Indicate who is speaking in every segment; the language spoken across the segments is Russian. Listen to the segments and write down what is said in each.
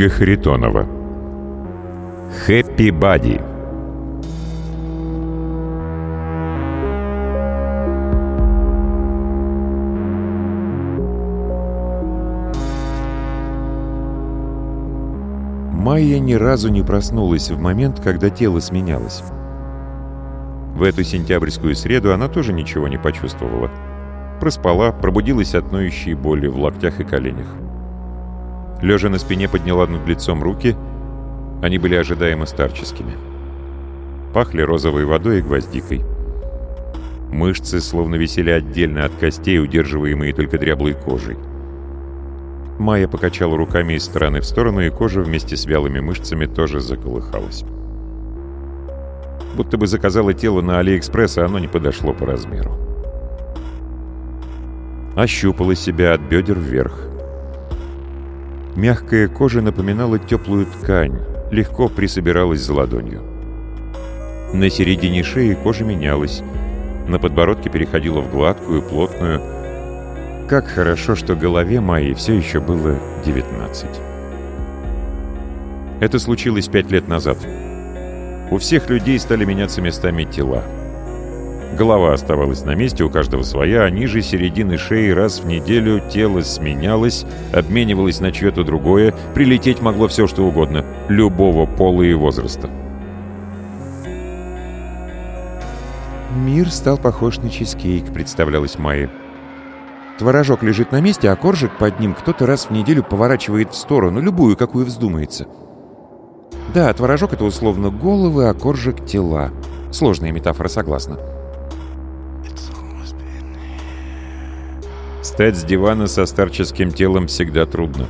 Speaker 1: Ольга Харитонова. «Хэппи Бади». Майя ни разу не проснулась в момент, когда тело сменялось. В эту сентябрьскую среду она тоже ничего не почувствовала. Проспала, пробудилась от ноющей боли в локтях и коленях. Лежа на спине подняла над лицом руки. Они были ожидаемо старческими. Пахли розовой водой и гвоздикой. Мышцы словно висели отдельно от костей, удерживаемые только дряблой кожей. Майя покачала руками из стороны в сторону, и кожа вместе с вялыми мышцами тоже заколыхалась. Будто бы заказала тело на Алиэкспресс, а оно не подошло по размеру. Ощупала себя от бедер вверх. Мягкая кожа напоминала теплую ткань, легко присобиралась за ладонью. На середине шеи кожа менялась, на подбородке переходила в гладкую, плотную, как хорошо, что голове моей все еще было 19. Это случилось пять лет назад. У всех людей стали меняться местами тела. Голова оставалась на месте, у каждого своя, а ниже середины шеи раз в неделю тело сменялось, обменивалось на чье-то другое, прилететь могло все что угодно, любого пола и возраста.
Speaker 2: «Мир стал похож на чизкейк», — представлялась Майя. Творожок лежит на месте, а коржик под ним кто-то раз в неделю поворачивает в сторону, любую, какую вздумается. Да, творожок — это условно головы, а коржик — тела. Сложная метафора, согласна.
Speaker 1: Встать с дивана со старческим телом всегда трудно.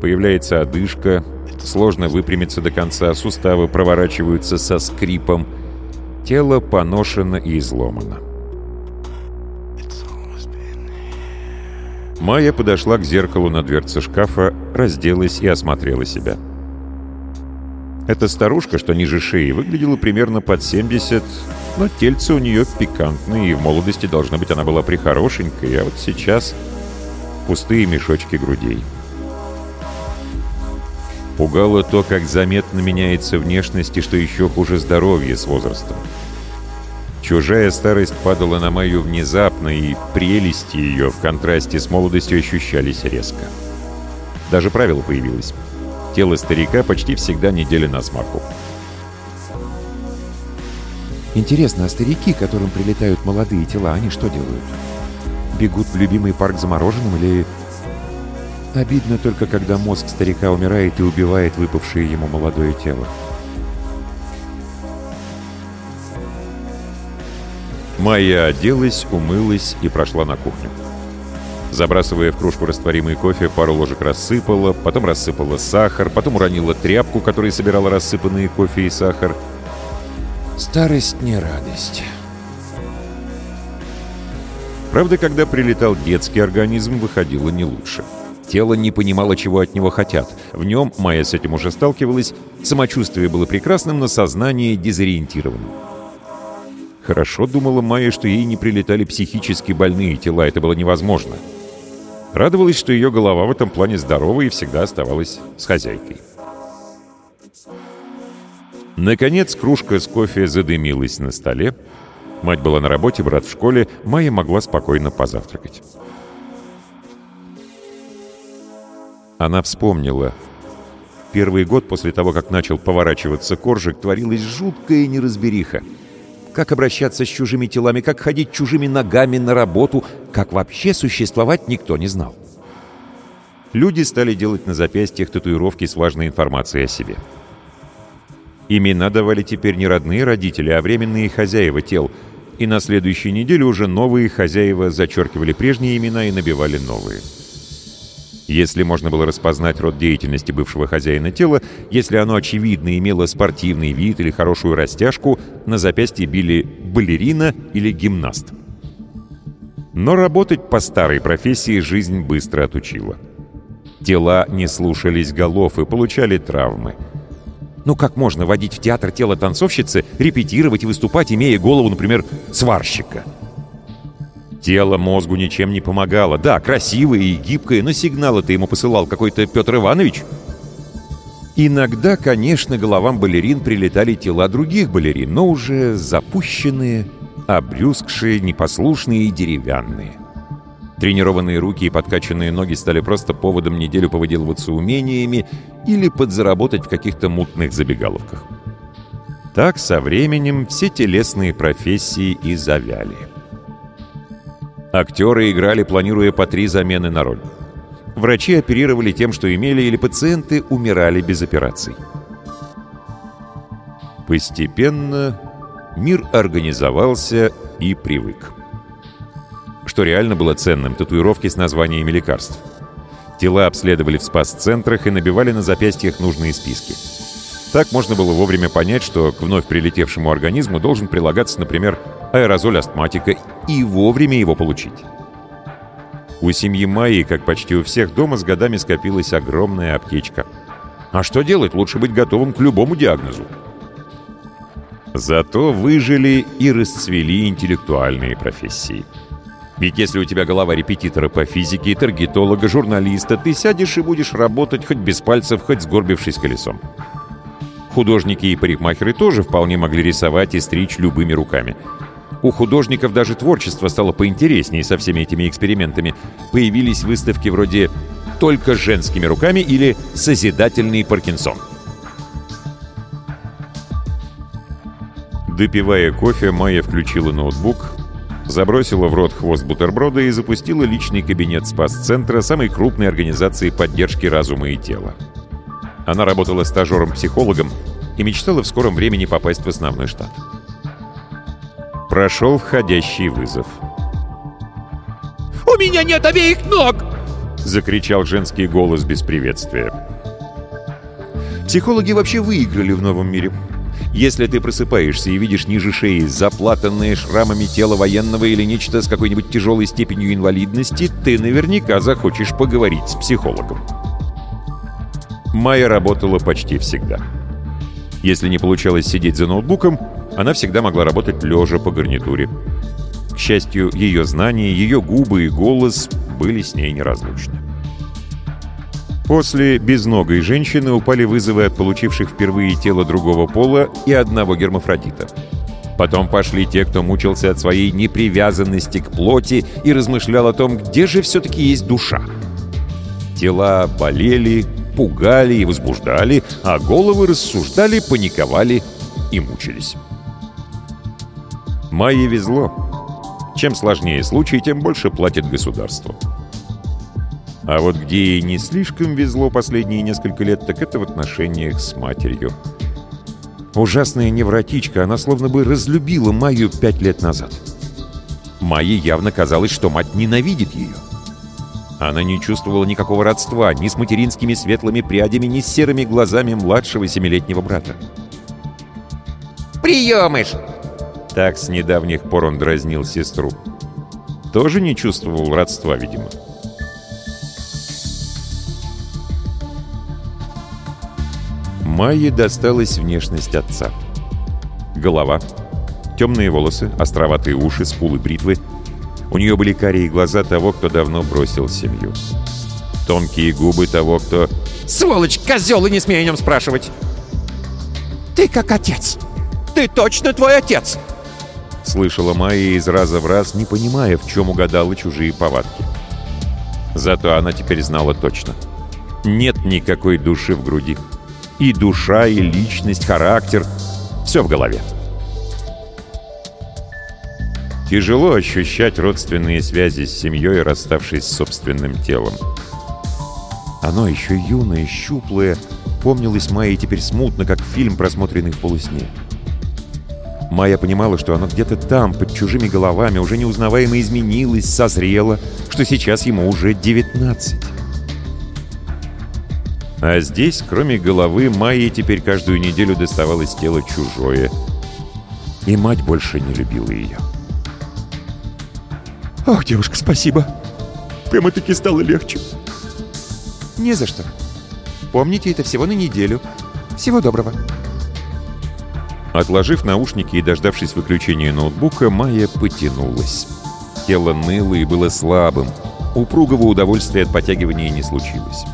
Speaker 1: Появляется одышка, сложно выпрямиться до конца, суставы проворачиваются со скрипом, тело поношено и изломано. Майя подошла к зеркалу на дверце шкафа, разделась и осмотрела себя. Эта старушка, что ниже шеи, выглядела примерно под 70, но тельце у нее пикантное, и в молодости, должна быть, она была прихорошенькой, а вот сейчас пустые мешочки грудей. Пугало то, как заметно меняется внешность и, что еще хуже, здоровье с возрастом. Чужая старость падала на Майю внезапно, и прелести ее в контрасте с молодостью ощущались резко. Даже правило появилось. Тело старика почти всегда неделя на смарку.
Speaker 2: Интересно, а старики, которым прилетают молодые тела, они что делают? Бегут в любимый парк замороженным или... Обидно только, когда мозг старика умирает и убивает выпавшее ему молодое тело.
Speaker 1: Майя оделась, умылась и прошла на кухню. Забрасывая в кружку растворимый кофе, пару ложек рассыпала, потом рассыпала сахар, потом уронила тряпку, которой собирала рассыпанные кофе и сахар.
Speaker 2: Старость не радость.
Speaker 1: Правда, когда прилетал детский организм, выходило не лучше. Тело не понимало, чего от него хотят. В нем, Майя с этим уже сталкивалась, самочувствие было прекрасным, но сознание дезориентированным. Хорошо думала Майя, что ей не прилетали психически больные тела, это было невозможно. Радовалась, что ее голова в этом плане здорова и всегда оставалась с хозяйкой. Наконец, кружка с кофе задымилась на столе. Мать была на работе, брат в школе, Майя могла спокойно позавтракать. Она вспомнила. Первый год после того, как начал поворачиваться коржик, творилась жуткая неразбериха. Как обращаться с чужими телами, как ходить чужими ногами на работу, как вообще существовать никто не знал. Люди стали делать на запястьях татуировки с важной информацией о себе. Имена давали теперь не родные родители, а временные хозяева тел, и на следующей неделе уже новые хозяева зачеркивали прежние имена и набивали новые. Если можно было распознать род деятельности бывшего хозяина тела, если оно очевидно имело спортивный вид или хорошую растяжку, на запястье били балерина или гимнаст. Но работать по старой профессии жизнь быстро отучила. Тела не слушались голов и получали травмы. Ну как можно водить в театр тело танцовщицы, репетировать и выступать, имея голову, например, сварщика? Тело мозгу ничем не помогало. Да, красивое и гибкое, но сигналы ты ему посылал какой-то Петр Иванович. Иногда, конечно, головам балерин прилетали тела других балерин, но уже запущенные, обрюзгшие, непослушные и деревянные. Тренированные руки и подкачанные ноги стали просто поводом неделю повыделываться умениями или подзаработать в каких-то мутных забегаловках. Так со временем все телесные профессии и завяли. Актеры играли, планируя по три замены на роль. Врачи оперировали тем, что имели, или пациенты умирали без операций. Постепенно мир организовался и привык. Что реально было ценным – татуировки с названиями лекарств. Тела обследовали в спас-центрах и набивали на запястьях нужные списки. Так можно было вовремя понять, что к вновь прилетевшему организму должен прилагаться, например, аэрозоль астматика, и вовремя его получить. У семьи Майи, как почти у всех, дома с годами скопилась огромная аптечка. А что делать? Лучше быть готовым к любому диагнозу. Зато выжили и расцвели интеллектуальные профессии. Ведь если у тебя голова репетитора по физике, таргетолога, журналиста, ты сядешь и будешь работать хоть без пальцев, хоть сгорбившись колесом. Художники и парикмахеры тоже вполне могли рисовать и стричь любыми руками. У художников даже творчество стало поинтереснее со всеми этими экспериментами. Появились выставки вроде «Только женскими руками» или «Созидательный Паркинсон». Допивая кофе, Майя включила ноутбук, забросила в рот хвост бутерброда и запустила личный кабинет спас-центра самой крупной организации поддержки разума и тела. Она работала стажером-психологом и мечтала в скором времени попасть в основной штат. Прошел входящий вызов.
Speaker 3: «У меня нет обеих ног!»
Speaker 1: — закричал женский голос без приветствия. Психологи вообще выиграли в новом мире. Если ты просыпаешься и видишь ниже шеи заплатанное шрамами тело военного или нечто с какой-нибудь тяжелой степенью инвалидности, ты наверняка захочешь поговорить с психологом. Майя работала почти всегда. Если не получалось сидеть за ноутбуком, она всегда могла работать лежа по гарнитуре. К счастью, ее знания, ее губы и голос были с ней неразлучны. После безногой женщины упали вызовы от получивших впервые тело другого пола и одного гермафродита. Потом пошли те, кто мучился от своей непривязанности к плоти и размышлял о том, где же все-таки есть душа. Тела болели, пугали и возбуждали, а головы рассуждали, паниковали и мучились. Майе везло. Чем сложнее случай, тем больше платит государство. А вот где ей не слишком везло последние несколько лет, так это в отношениях с матерью. Ужасная невротичка, она словно бы разлюбила Майю пять лет назад. Майе явно казалось, что мать ненавидит ее. Она не чувствовала никакого родства ни с материнскими светлыми прядями, ни с серыми глазами младшего семилетнего брата.
Speaker 3: «Приемыш!»
Speaker 1: Так с недавних пор он дразнил сестру. Тоже не чувствовал родства, видимо. Майе досталась внешность отца. Голова, темные волосы, островатые уши, скулы бритвы — у нее были карие глаза того, кто давно бросил семью. Тонкие губы того, кто...
Speaker 3: «Сволочь, козел, и не смей о нем спрашивать!» «Ты как отец! Ты точно твой отец!»
Speaker 1: Слышала Майя из раза в раз, не понимая, в чем угадала чужие повадки. Зато она теперь знала точно. Нет никакой души в груди. И душа, и личность, характер — все в голове. Тяжело ощущать родственные связи с семьей, расставшись с собственным телом. Оно еще юное, щуплое, помнилось Майе теперь смутно, как фильм, просмотренный в полусне. Майя понимала, что оно где-то там, под чужими головами, уже неузнаваемо изменилось, созрело, что сейчас ему уже 19. А здесь, кроме головы, Майе теперь каждую неделю доставалось тело чужое. И мать больше не любила ее.
Speaker 2: «Ох, девушка, спасибо. Прямо-таки стало легче».
Speaker 3: «Не за что. Помните, это всего на неделю. Всего доброго».
Speaker 1: Отложив наушники и дождавшись выключения ноутбука, Майя потянулась. Тело ныло и было слабым. Упругого удовольствия от потягивания не случилось.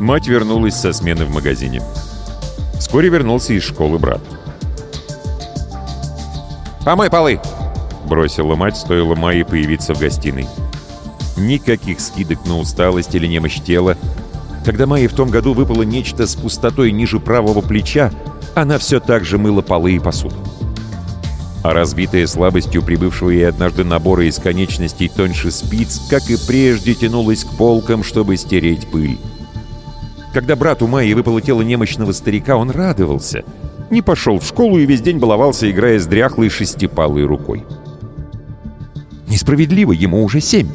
Speaker 1: Мать вернулась со смены в магазине. Вскоре вернулся из школы брат.
Speaker 3: «Помой полы!»
Speaker 1: — бросила мать, стоило Майе появиться в гостиной. Никаких скидок на усталость или немощь тела. Когда Майе в том году выпало нечто с пустотой ниже правого плеча, она все так же мыла полы и посуду. А разбитая слабостью прибывшего ей однажды набора из конечностей тоньше спиц, как и прежде, тянулась к полкам, чтобы стереть пыль. Когда брату Майи выпало тело немощного старика, он радовался. Не пошел в школу и весь день баловался, играя с дряхлой шестипалой рукой. Несправедливо, ему уже семь.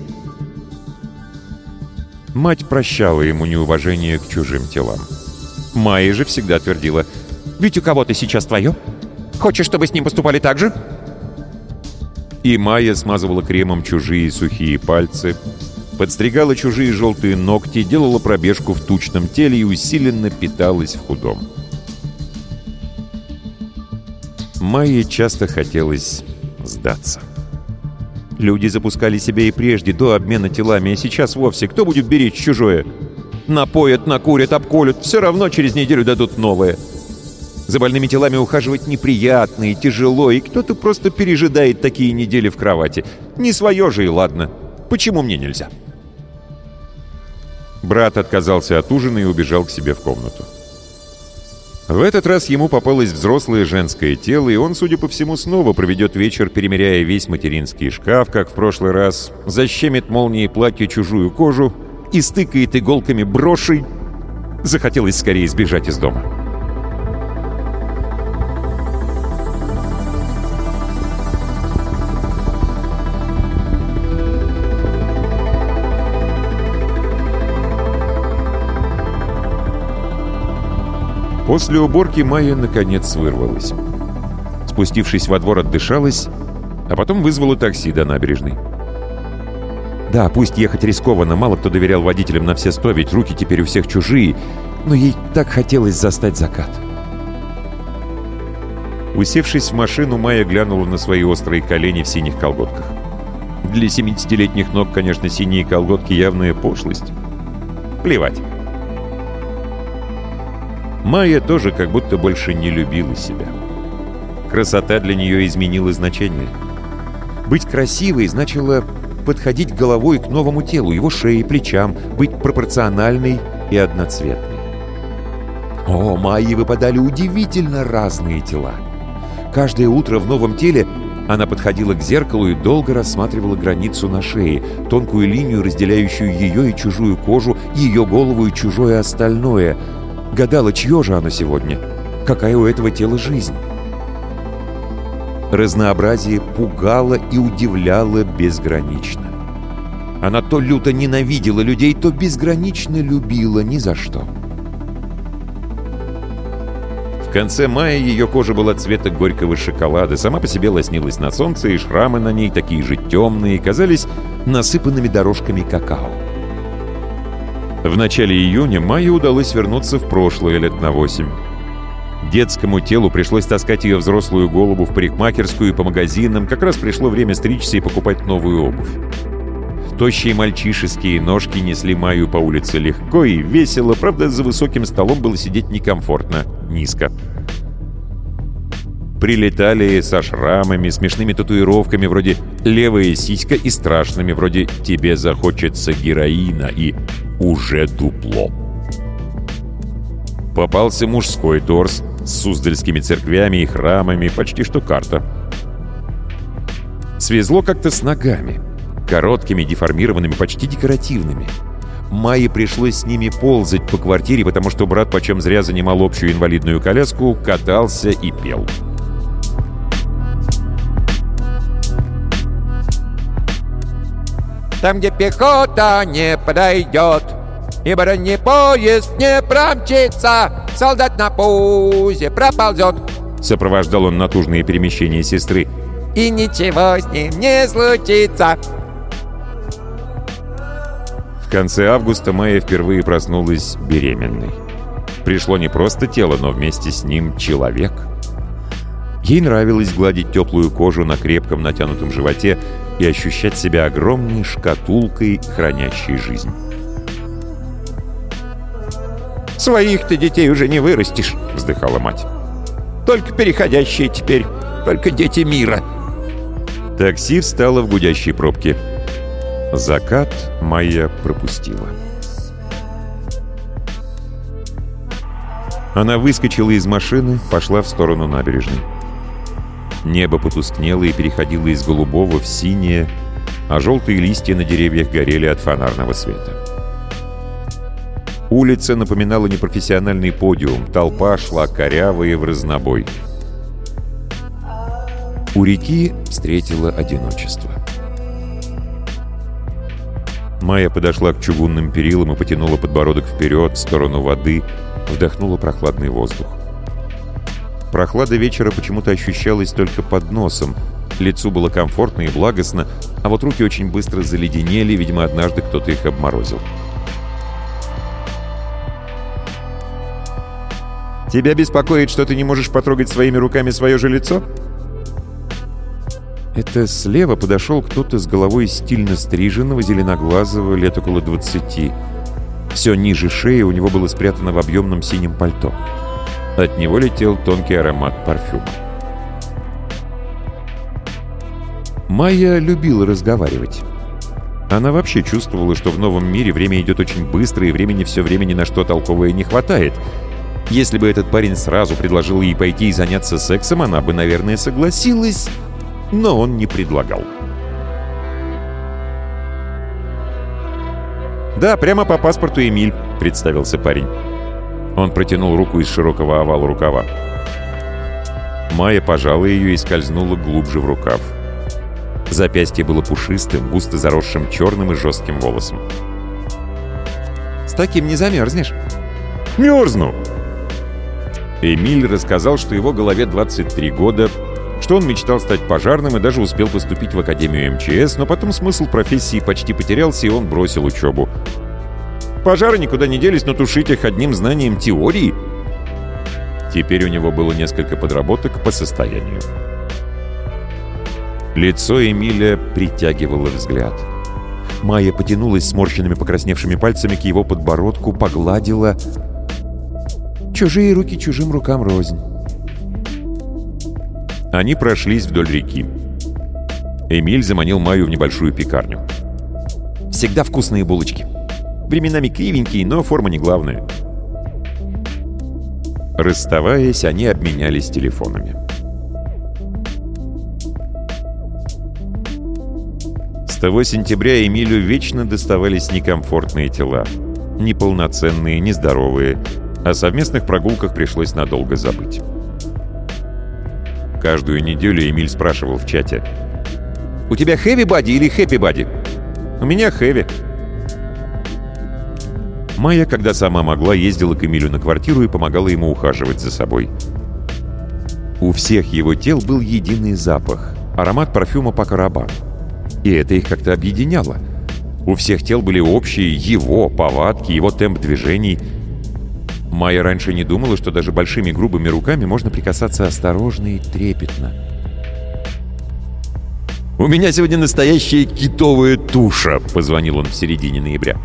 Speaker 1: Мать прощала ему неуважение к чужим телам. Майя же всегда твердила,
Speaker 3: «Ведь у кого-то сейчас твое. Хочешь, чтобы с ним поступали так же?»
Speaker 1: И Майя смазывала кремом чужие сухие пальцы, подстригала чужие желтые ногти, делала пробежку в тучном теле и усиленно питалась в худом. Майе часто хотелось сдаться. Люди запускали себя и прежде, до обмена телами, а сейчас вовсе кто будет беречь чужое? Напоят, накурят, обколют, все равно через неделю дадут новое. За больными телами ухаживать неприятно и тяжело, и кто-то просто пережидает такие недели в кровати. Не свое же и ладно. Почему мне нельзя? Брат отказался от ужина и убежал к себе в комнату. В этот раз ему попалось взрослое женское тело, и он, судя по всему, снова проведет вечер, перемеряя весь материнский шкаф, как в прошлый раз, защемит молнией платье чужую кожу и стыкает иголками брошей. Захотелось скорее сбежать из дома. После уборки Майя наконец вырвалась. Спустившись во двор, отдышалась, а потом вызвала такси до набережной. Да, пусть ехать рискованно, мало кто доверял водителям на все сто, ведь руки теперь у всех чужие, но ей так хотелось застать закат. Усевшись в машину, Майя глянула на свои острые колени в синих колготках. Для 70-летних ног, конечно, синие колготки явная пошлость. Плевать. Майя тоже как будто больше не любила себя. Красота для нее изменила значение. Быть красивой значило подходить головой к новому телу, его шее и плечам, быть пропорциональной и одноцветной. О, Майе выпадали удивительно разные тела. Каждое утро в новом теле она подходила к зеркалу и долго рассматривала границу на шее, тонкую линию, разделяющую ее и чужую кожу, ее голову и чужое остальное — Гадала, чье же оно сегодня? Какая у этого тела жизнь? Разнообразие пугало и удивляло безгранично. Она то люто ненавидела людей, то безгранично любила ни за что. В конце мая ее кожа была цвета горького шоколада, сама по себе лоснилась на солнце, и шрамы на ней, такие же темные, казались насыпанными дорожками какао. В начале июня Майе удалось вернуться в прошлое лет на восемь. Детскому телу пришлось таскать ее взрослую голову в парикмахерскую и по магазинам. Как раз пришло время стричься и покупать новую обувь. Тощие мальчишеские ножки несли Майю по улице легко и весело, правда, за высоким столом было сидеть некомфортно, низко. Прилетали со шрамами, смешными татуировками вроде «левая сиська» и страшными вроде «тебе захочется героина» и уже дупло. Попался мужской торс с суздальскими церквями и храмами, почти что карта. Свезло как-то с ногами, короткими, деформированными, почти декоративными. Майе пришлось с ними ползать по квартире, потому что брат, почем зря занимал общую инвалидную коляску, катался и пел.
Speaker 3: Там, где пехота не подойдет И бронепоезд не промчится Солдат на пузе проползет
Speaker 1: Сопровождал он натужные перемещения сестры
Speaker 3: И ничего с ним не случится
Speaker 1: В конце августа Майя впервые проснулась беременной. Пришло не просто тело, но вместе с ним человек. Ей нравилось гладить теплую кожу на крепком натянутом животе, и ощущать себя огромной шкатулкой, хранящей жизнь.
Speaker 3: «Своих ты детей уже не вырастешь», — вздыхала мать. «Только переходящие теперь, только дети мира».
Speaker 1: Такси встало в гудящей пробке. Закат Майя пропустила. Она выскочила из машины, пошла в сторону набережной. Небо потускнело и переходило из голубого в синее, а желтые листья на деревьях горели от фонарного света. Улица напоминала непрофессиональный подиум, толпа шла корявая в разнобой. У реки встретила одиночество. Майя подошла к чугунным перилам и потянула подбородок вперед, в сторону воды, вдохнула прохладный воздух. Прохлада вечера почему-то ощущалась только под носом. Лицу было комфортно и благостно, а вот руки очень быстро заледенели, видимо, однажды кто-то их обморозил.
Speaker 3: «Тебя беспокоит, что ты не можешь потрогать своими руками свое же лицо?»
Speaker 1: Это слева подошел кто-то с головой стильно стриженного, зеленоглазого, лет около 20. Все ниже шеи у него было спрятано в объемном синем пальто. От него летел тонкий аромат парфюма. Майя любила разговаривать. Она вообще чувствовала, что в новом мире время идет очень быстро, и времени все время ни на что толковое не хватает. Если бы этот парень сразу предложил ей пойти и заняться сексом, она бы, наверное, согласилась, но он не предлагал.
Speaker 3: «Да, прямо по паспорту Эмиль», — представился парень. Он протянул руку из широкого овала рукава.
Speaker 1: Майя пожала ее и скользнула глубже в рукав. Запястье было пушистым, густо заросшим черным и жестким волосом.
Speaker 3: «С таким не замерзнешь».
Speaker 1: «Мерзну!» Эмиль рассказал, что его голове 23 года, что он мечтал стать пожарным и даже успел поступить в Академию МЧС, но потом смысл профессии почти потерялся, и он бросил учебу.
Speaker 3: Пожары никуда не делись, но тушить их одним знанием теории.
Speaker 1: Теперь у него было несколько подработок по состоянию. Лицо Эмиля притягивало взгляд. Майя потянулась сморщенными покрасневшими пальцами к его подбородку, погладила.
Speaker 2: «Чужие руки чужим рукам рознь».
Speaker 1: Они прошлись вдоль реки. Эмиль заманил Майю в небольшую пекарню.
Speaker 3: «Всегда вкусные булочки. Временами кривенькие, но форма не главная».
Speaker 1: Расставаясь, они обменялись телефонами. С того сентября Эмилю вечно доставались некомфортные тела. Неполноценные, нездоровые. О совместных прогулках пришлось надолго забыть. Каждую неделю Эмиль спрашивал в чате.
Speaker 3: «У тебя хэви-бади или хэппи-бади?» «У меня хэви».
Speaker 1: Майя, когда сама могла, ездила к Эмилю на квартиру и помогала ему ухаживать за собой. У всех его тел был единый запах — аромат парфюма по карабану. И это их как-то объединяло. У всех тел были общие его повадки, его темп движений — Майя раньше не думала, что даже большими грубыми руками можно прикасаться осторожно и трепетно.
Speaker 3: «У меня сегодня настоящая китовая туша», — позвонил он в середине ноября.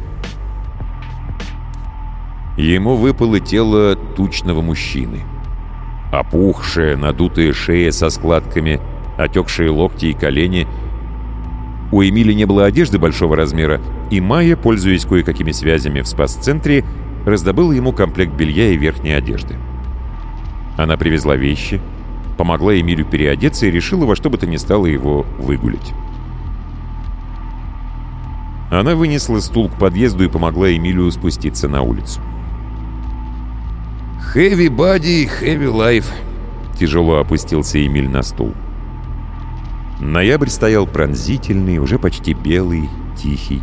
Speaker 1: Ему выпало тело тучного мужчины. Опухшая, надутая шея со складками, отекшие локти и колени. У Эмили не было одежды большого размера, и Майя, пользуясь кое-какими связями в спас-центре, раздобыла ему комплект белья и верхней одежды. Она привезла вещи, помогла Эмилю переодеться и решила во что бы то ни стало его выгулить. Она вынесла стул к подъезду и помогла Эмилию спуститься на улицу.
Speaker 3: «Хэви бади, хэви лайф», —
Speaker 1: тяжело опустился Эмиль на стул. Ноябрь стоял пронзительный, уже почти белый, тихий.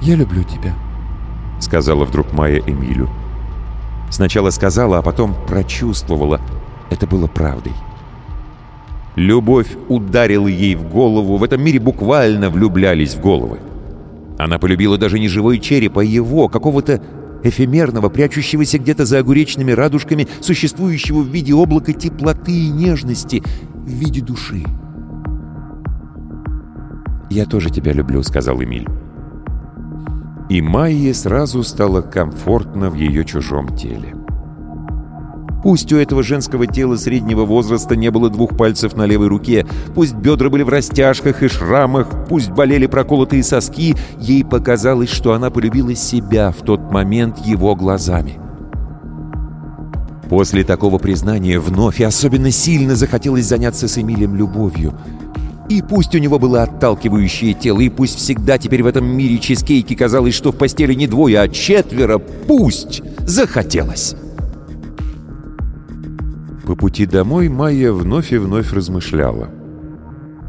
Speaker 2: «Я люблю тебя», — сказала вдруг Майя Эмилю.
Speaker 1: Сначала сказала, а потом прочувствовала. Это было правдой. Любовь ударила ей в голову. В этом мире буквально влюблялись в головы. Она полюбила даже не живой череп, а его, какого-то эфемерного, прячущегося где-то за огуречными радужками, существующего в виде облака теплоты и нежности, в виде души.
Speaker 2: «Я тоже тебя люблю», — сказал Эмиль.
Speaker 1: И Майе сразу стало комфортно в ее чужом теле. Пусть у этого женского тела среднего возраста не было двух пальцев на левой руке, пусть бедра были в растяжках и шрамах, пусть болели проколотые соски, ей показалось, что она полюбила себя в тот момент его глазами. После такого признания вновь и особенно сильно захотелось заняться с Эмилием любовью. И пусть у него было отталкивающее тело, и пусть всегда теперь в этом мире чизкейки казалось, что в постели не двое, а четверо, пусть захотелось. По пути домой Майя вновь и вновь размышляла.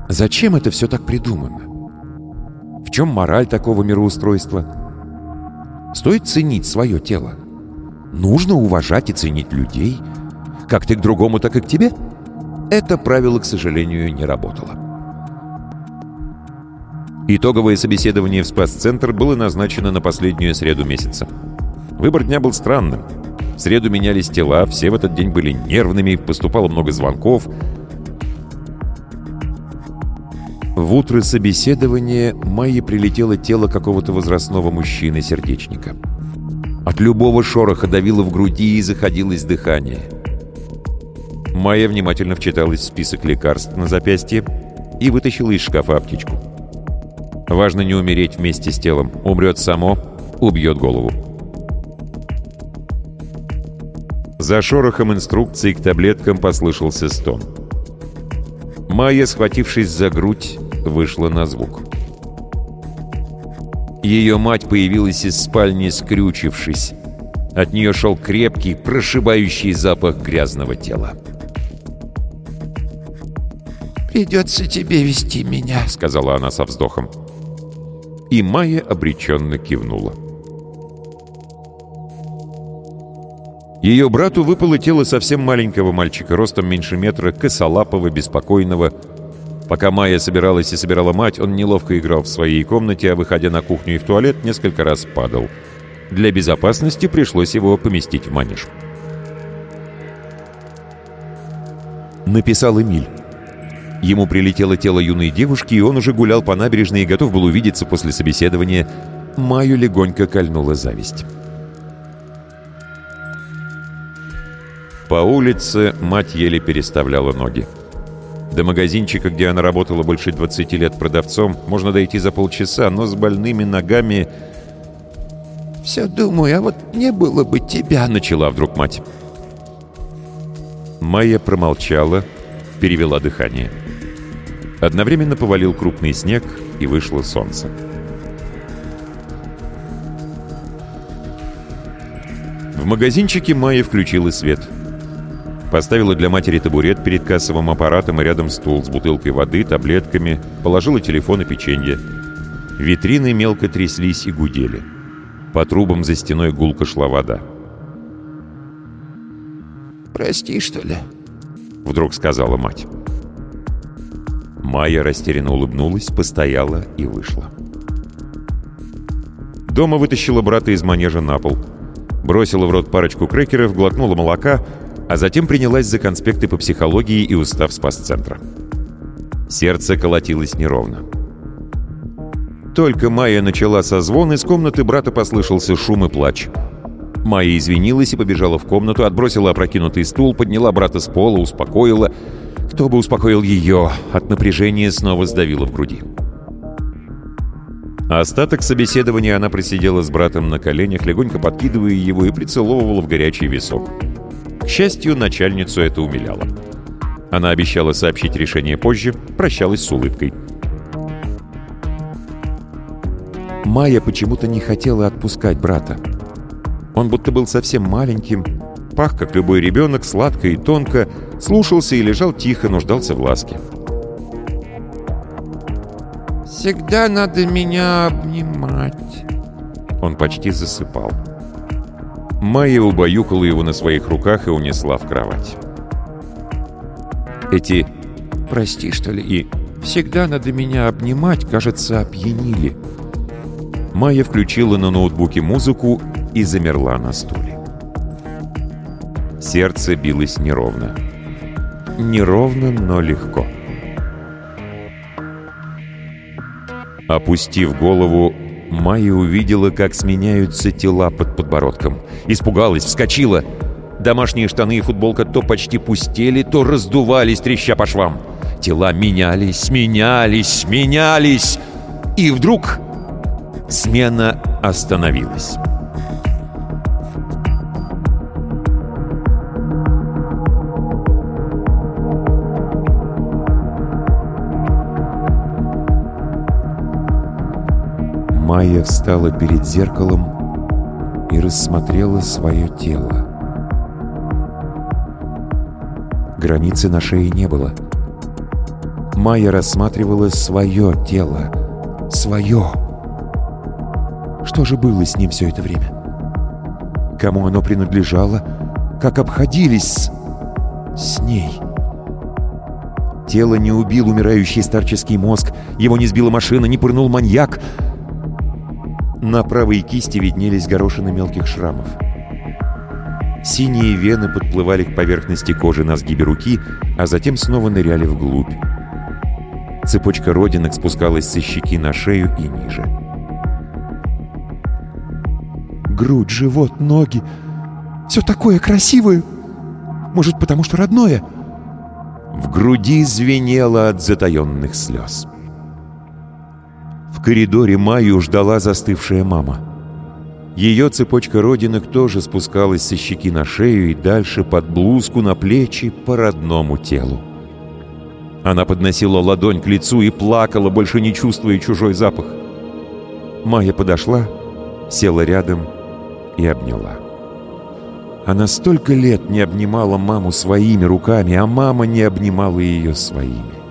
Speaker 1: Зачем это все так придумано? В чем мораль такого мироустройства? Стоит ценить свое тело. Нужно уважать и ценить людей. Как ты к другому, так и к тебе. Это правило, к сожалению, не работало. Итоговое собеседование в спас-центр было назначено на последнюю среду месяца. Выбор дня был странным. В среду менялись тела, все в этот день были нервными, поступало много звонков. В утро собеседования Майе прилетело тело какого-то возрастного мужчины-сердечника. От любого шороха давило в груди и заходилось дыхание. Майя внимательно вчиталась в список лекарств на запястье и вытащила из шкафа аптечку. Важно не умереть вместе с телом. Умрет само, убьет голову. За шорохом инструкций к таблеткам послышался стон. Майя, схватившись за грудь, вышла на звук. Ее мать появилась из спальни, скрючившись. От нее шел крепкий, прошибающий запах грязного тела.
Speaker 3: «Придется тебе вести меня», — сказала она со вздохом.
Speaker 1: И Майя обреченно кивнула. Ее брату выпало тело совсем маленького мальчика, ростом меньше метра, косолапого, беспокойного. Пока Майя собиралась и собирала мать, он неловко играл в своей комнате, а выходя на кухню и в туалет, несколько раз падал. Для безопасности пришлось его поместить в манеж. Написал Эмиль. Ему прилетело тело юной девушки, и он уже гулял по набережной и готов был увидеться после собеседования. Майю легонько кольнула зависть. По улице мать еле переставляла ноги. До магазинчика, где она работала больше 20 лет продавцом, можно дойти за полчаса, но с больными ногами...
Speaker 3: «Все думаю, а вот не было бы тебя», — начала вдруг мать.
Speaker 1: Майя промолчала, перевела дыхание. Одновременно повалил крупный снег, и вышло солнце. В магазинчике Майя включила свет — Поставила для матери табурет перед кассовым аппаратом и рядом стул с бутылкой воды, таблетками, положила телефон и печенье. Витрины мелко тряслись и гудели. По трубам за стеной гулко шла вода.
Speaker 3: «Прости, что ли?»
Speaker 1: — вдруг сказала мать. Майя растерянно улыбнулась, постояла и вышла. Дома вытащила брата из манежа на пол. Бросила в рот парочку крекеров, глотнула молока — а затем принялась за конспекты по психологии и устав спас-центра. Сердце колотилось неровно. Только Майя начала созвон, из комнаты брата послышался шум и плач. Майя извинилась и побежала в комнату, отбросила опрокинутый стул, подняла брата с пола, успокоила. Кто бы успокоил ее, от напряжения снова сдавило в груди. Остаток собеседования она просидела с братом на коленях, легонько подкидывая его и прицеловывала в горячий висок. К счастью, начальницу это умиляло. Она обещала сообщить решение позже, прощалась с улыбкой. Майя почему-то не хотела отпускать брата. Он будто был совсем маленьким, пах, как любой ребенок, сладко и тонко, слушался и лежал тихо, нуждался в ласке.
Speaker 3: «Всегда надо меня обнимать».
Speaker 1: Он почти засыпал. Майя убаюкала его на своих руках и унесла в кровать. Эти «прости, что ли» и «всегда надо меня обнимать» кажется опьянили. Майя включила на ноутбуке музыку и замерла на стуле. Сердце билось неровно. Неровно, но легко. Опустив голову, Майя увидела, как сменяются тела под подбородком. Испугалась, вскочила. Домашние штаны и футболка то почти пустели, то раздувались, треща по швам. Тела менялись, менялись, менялись. И вдруг смена остановилась. Майя встала перед зеркалом и рассмотрела свое тело. Границы на шее не было. Майя рассматривала свое тело. Свое. Что же было с ним все это время? Кому оно принадлежало? Как обходились с... ней? Тело не убил умирающий старческий мозг, его не сбила машина, не пырнул маньяк — на правой кисти виднелись горошины мелких шрамов. Синие вены подплывали к поверхности кожи на сгибе руки, а затем снова ныряли вглубь. Цепочка родинок спускалась со щеки на шею и ниже.
Speaker 2: Грудь, живот, ноги. Все такое красивое. Может, потому что родное?
Speaker 1: В груди звенело от затаенных слез коридоре Майю ждала застывшая мама. Ее цепочка родинок тоже спускалась со щеки на шею и дальше под блузку на плечи по родному телу. Она подносила ладонь к лицу и плакала, больше не чувствуя чужой запах. Майя подошла, села рядом и обняла. Она столько лет не обнимала маму своими руками, а мама не обнимала ее своими.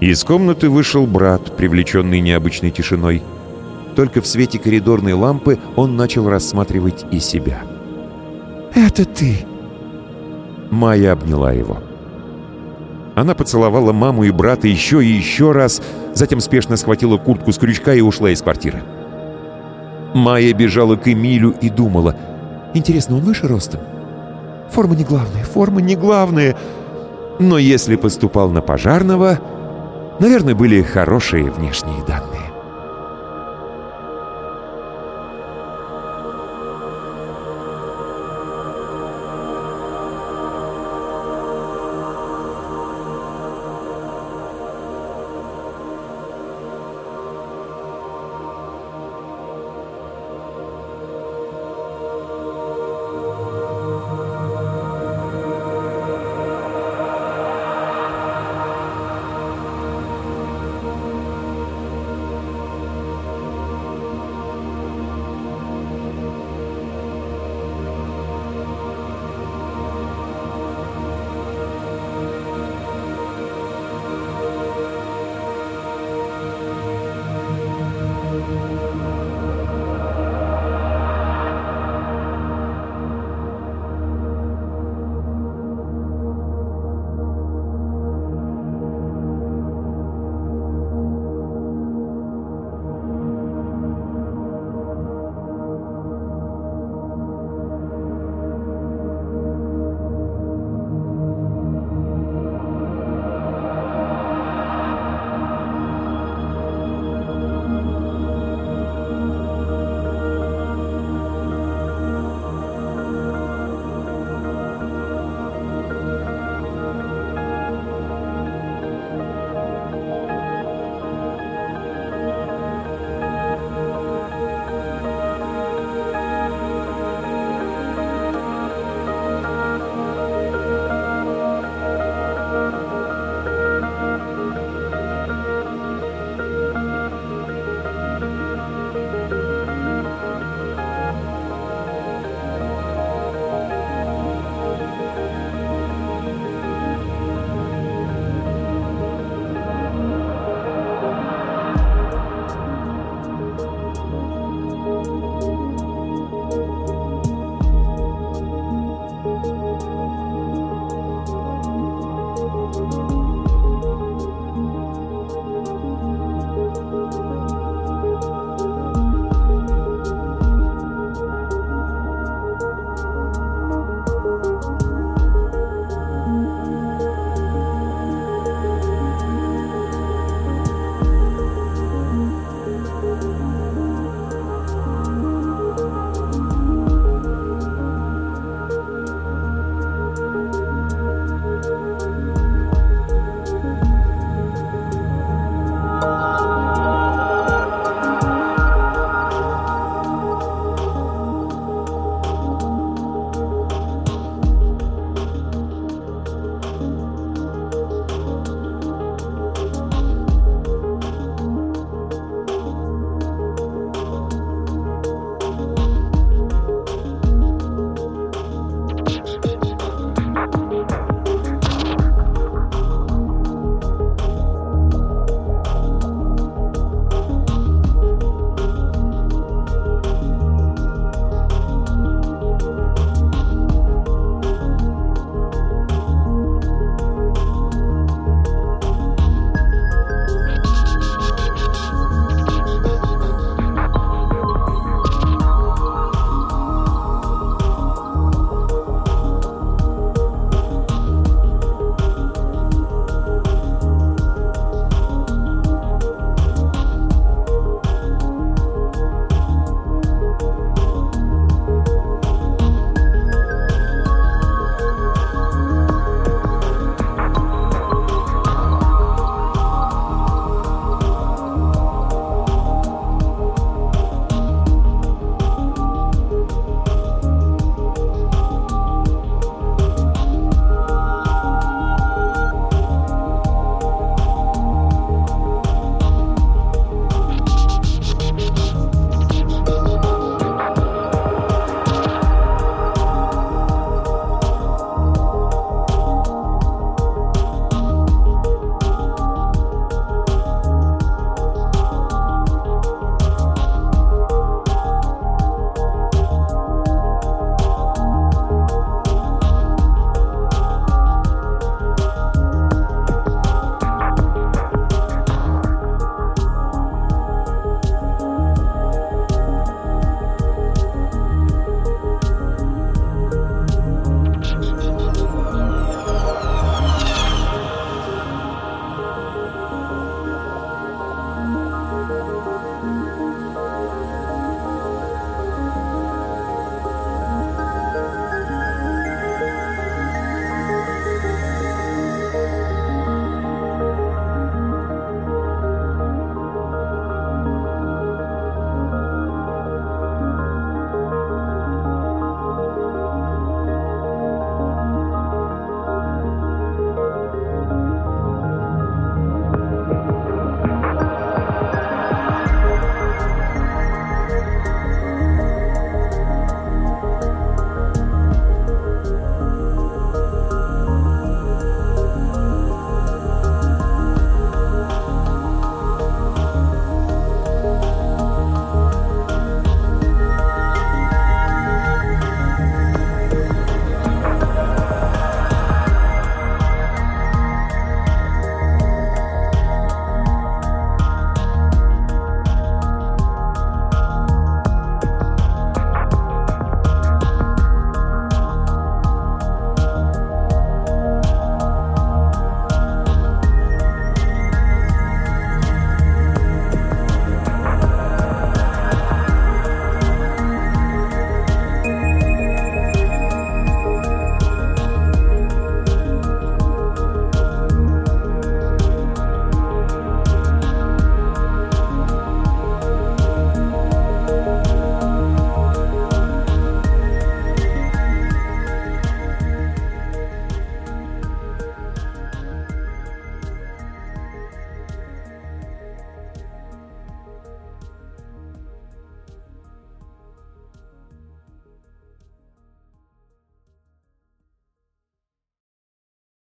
Speaker 1: Из комнаты вышел брат, привлеченный необычной тишиной. Только в свете коридорной лампы он начал рассматривать и себя.
Speaker 2: «Это ты!»
Speaker 1: Майя обняла его. Она поцеловала маму и брата еще и еще раз, затем спешно схватила куртку с крючка и ушла из квартиры. Майя бежала к Эмилю и думала, «Интересно, он выше ростом?» «Форма не главная, форма не главная!» Но если поступал на пожарного, Наверное, были хорошие внешние данные.